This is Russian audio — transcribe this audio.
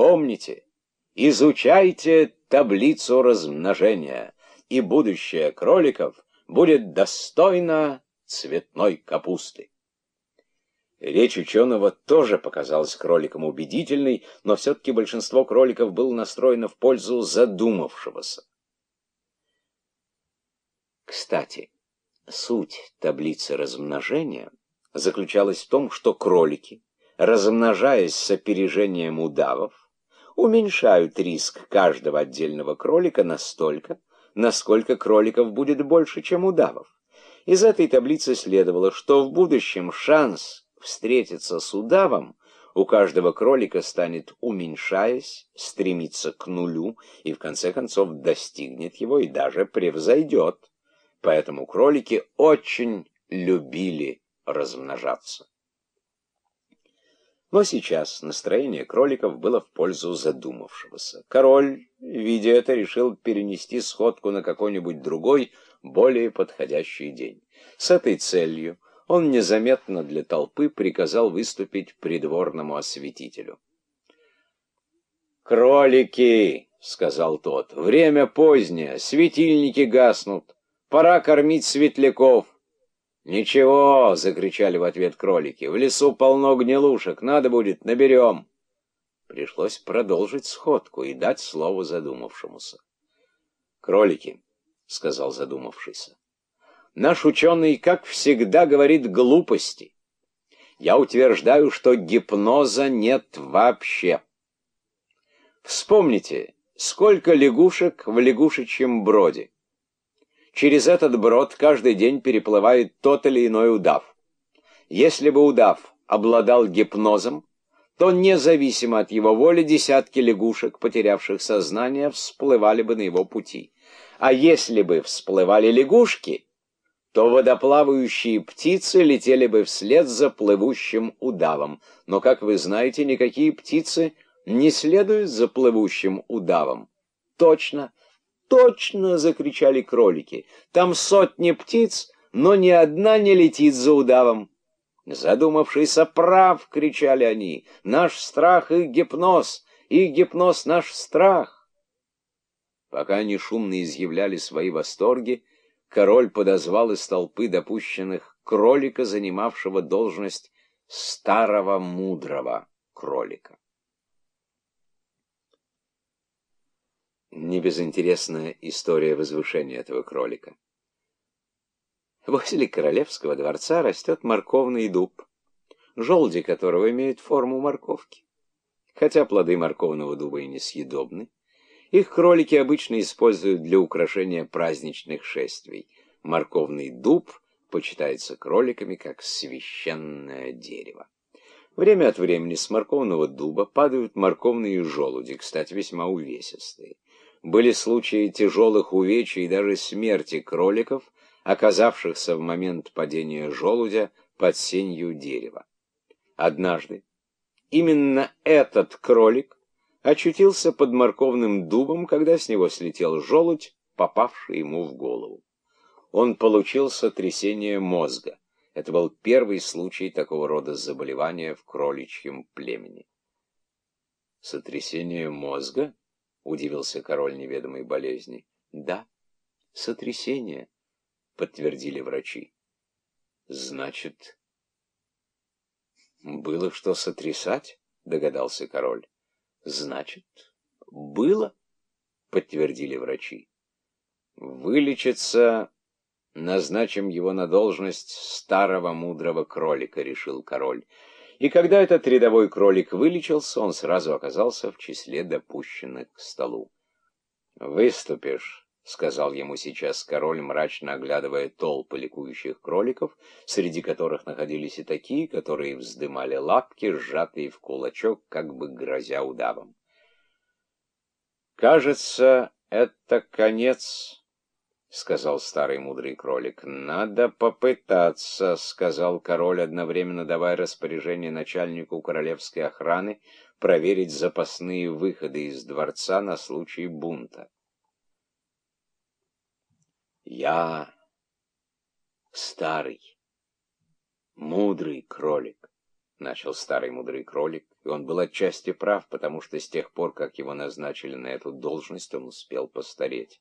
Помните, изучайте таблицу размножения, и будущее кроликов будет достойно цветной капусты. Речь ученого тоже показалась кроликам убедительной, но все-таки большинство кроликов было настроено в пользу задумавшегося. Кстати, суть таблицы размножения заключалась в том, что кролики, размножаясь с опережением удавов, уменьшают риск каждого отдельного кролика настолько, насколько кроликов будет больше, чем удавов. Из этой таблицы следовало, что в будущем шанс встретиться с удавом у каждого кролика станет, уменьшаясь, стремиться к нулю и в конце концов достигнет его и даже превзойдет. Поэтому кролики очень любили размножаться. Но сейчас настроение кроликов было в пользу задумавшегося. Король, видя это, решил перенести сходку на какой-нибудь другой, более подходящий день. С этой целью он незаметно для толпы приказал выступить придворному осветителю. «Кролики!» — сказал тот. «Время позднее, светильники гаснут. Пора кормить светляков». «Ничего!» — закричали в ответ кролики. «В лесу полно гнилушек, надо будет, наберем!» Пришлось продолжить сходку и дать слово задумавшемуся. «Кролики!» — сказал задумавшийся наш ученый, как всегда, говорит глупости. Я утверждаю, что гипноза нет вообще. Вспомните, сколько лягушек в лягушечьем броде. Через этот брод каждый день переплывает тот или иной удав. Если бы удав обладал гипнозом, то независимо от его воли десятки лягушек, потерявших сознание, всплывали бы на его пути. А если бы всплывали лягушки, то водоплавающие птицы летели бы вслед за плывущим удавом. Но, как вы знаете, никакие птицы не следуют за плывущим удавом. Точно, точно, закричали кролики. Там сотни птиц, но ни одна не летит за удавом. Задумавшийся прав, кричали они. Наш страх их гипноз, их гипноз наш страх. Пока они шумно изъявляли свои восторги, король подозвал из толпы допущенных кролика, занимавшего должность старого мудрого кролика. Небезынтересная история возвышения этого кролика. Возле королевского дворца растет морковный дуб, желуди которого имеют форму морковки. Хотя плоды морковного дуба и несъедобны, их кролики обычно используют для украшения праздничных шествий. Морковный дуб почитается кроликами как священное дерево. Время от времени с морковного дуба падают морковные желуди, кстати, весьма увесистые. Были случаи тяжелых увечий и даже смерти кроликов, оказавшихся в момент падения желудя под сенью дерева. Однажды именно этот кролик очутился под морковным дубом, когда с него слетел желудь, попавший ему в голову. Он получил сотрясение мозга. Это был первый случай такого рода заболевания в кроличьем племени. «Сотрясение мозга?» — удивился король неведомой болезни. «Да, сотрясение», — подтвердили врачи. «Значит, было что сотрясать?» — догадался король. Значит, было, подтвердили врачи. Вылечится, назначим его на должность старого мудрого кролика, решил король. И когда этот рядовой кролик вылечился, он сразу оказался в числе допущенных к столу. «Выступишь», — сказал ему сейчас король, мрачно оглядывая толпы ликующих кроликов, среди которых находились и такие, которые вздымали лапки, сжатые в кулачок, как бы грозя удавом. «Кажется, это конец», — сказал старый мудрый кролик. «Надо попытаться», — сказал король, одновременно давая распоряжение начальнику королевской охраны проверить запасные выходы из дворца на случай бунта. Я старый, мудрый кролик, — начал старый мудрый кролик, И он был отчасти прав, потому что с тех пор, как его назначили на эту должность, он успел постареть.